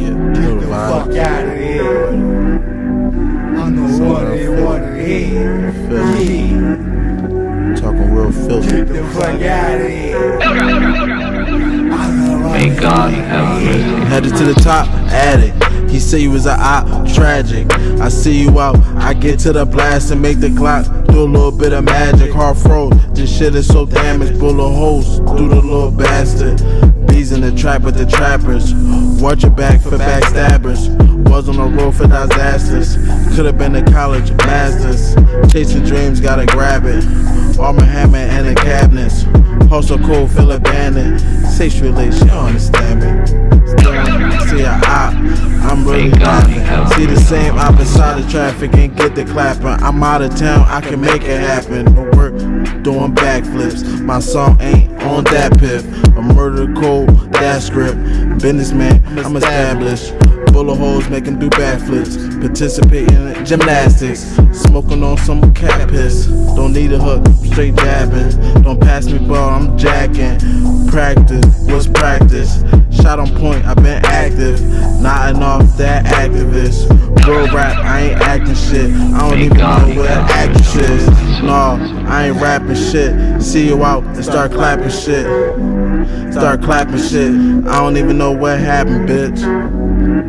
Yeah, Get the fuck out of here. I know what it, what it is. Yeah. Talking real filthy. Get the fuck out of here. I know what May God have mercy. Headed to the top, addict. He say you was a op, tragic. I see you out, I get to the blast and make the clock do a little bit of magic. Hard froze, this shit is so damaged. Bullet holes through the little bastard. In the trap with the trappers. Watch your back for backstabbers. Was on the road for disasters. Could've been a college masters. Chasing dreams, gotta grab it. Arm & Hammer and the cabinets. Hustle cold, feel abandoned. Sexually, she don't understand me. Still, see a op, I'm really. See the same op inside the traffic and get the clapping. I'm out of town, I can make it happen. No work, doing backflips. My song ain't on that piff. A murder code, that script. Businessman, I'm established. Bullet holes make him do backflips. Participate in gymnastics. Smoking on some cat piss. Don't need a hook, straight jabbing. Don't pass me ball, I'm jacking. Practice, what's practice? Shot on point, i been active. Nodding off that activist. Real rap, I ain't acting shit. I don't even know what an actress is. No, I ain't rapping shit. See you out and start clapping shit. Start clapping shit. I don't even know what happened, bitch.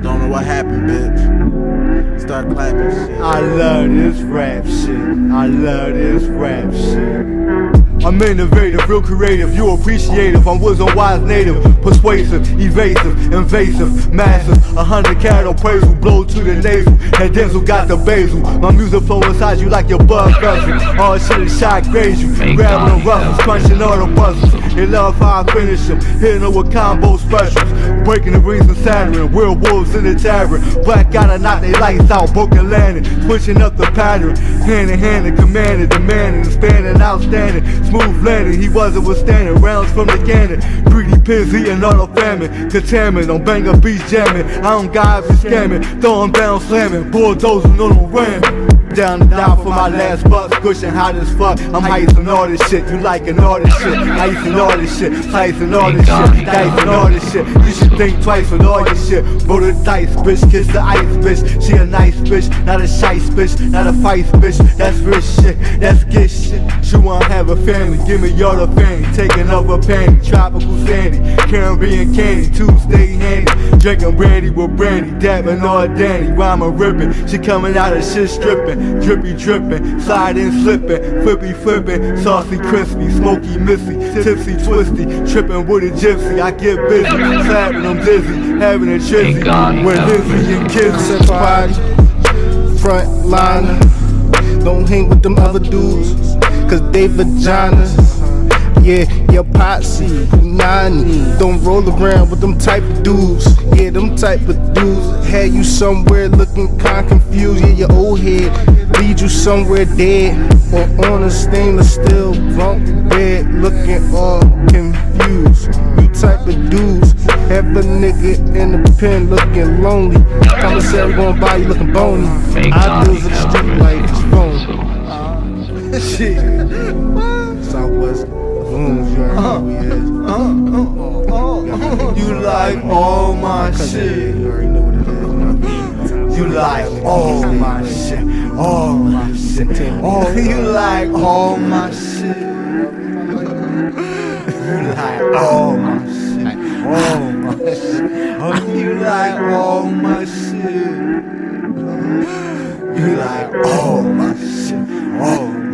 Don't know what happened, bitch. Start clapping shit. I love this rap shit. I love this rap shit. I'm innovative, real creative, you appreciative. I'm Wisdom Wise native, persuasive, evasive, invasive, massive. A hundred cattle appraisal, blow to the nasal. And Denzel got the basil. My music flow inside you like your blood vessel. All shit is shot graze you. Grabbing the ruffles, crunching all the puzzles. They love how I finish them, hitting them with combo specials. Breaking the rings and Saturn, werewolves in the tavern. Black gotta knock they lights out, broken landing, switching up the pattern. Hand in hand and commanding, demanding, expanding, outstanding. Smooth landing, he wasn't withstanding. Rounds from the cannon, greedy pins eating all the famine. Contaminant, on banger beats jamming. I don't guys be scamming, throwing down slamming, bulldozing on the ram. Down and down for my last buck, squishing hot as fuck. I'm icing all this shit, you liking all this shit. Icing all this shit, icing all this shit, dicing all this shit. You should think twice with all your shit. Roll the dice, bitch, kiss the ice, bitch. She a nice bitch, not a shice bitch, not a fight bitch. That's rich shit, that's good shit. She wanna have a family, give me all the family. Taking up a panty, tropical sandy, Caribbean candy, Tuesday handy. Drinking brandy with brandy, dabbing all Danny, rhyming ripping. She coming out of shit stripping, drippy dripping, sliding slipping, flippy flipping, saucy crispy, smoky missy, tipsy twisty, tripping with a gypsy. I get busy, slapping them dizzy, having a chizzy. When Lizzie and kids Said party, front liner. Don't hang with them other dudes, cause they vaginas. Yeah, your posse, nani. Don't roll around with them type of dudes. Yeah, them type of dudes had you somewhere looking kinda confused. Yeah, your old head lead you somewhere dead or on a stainless steel bunk bed looking all confused. You type of dudes have a nigga in the pen looking lonely. Commissary going by you looking bony. I of the street life is mercy. Shit. Southwest You like all my shit. You like all my shit. All my shit. Oh, you like all my shit. You like all my shit. All my shit. Oh, you like all my shit. You like all my shit. All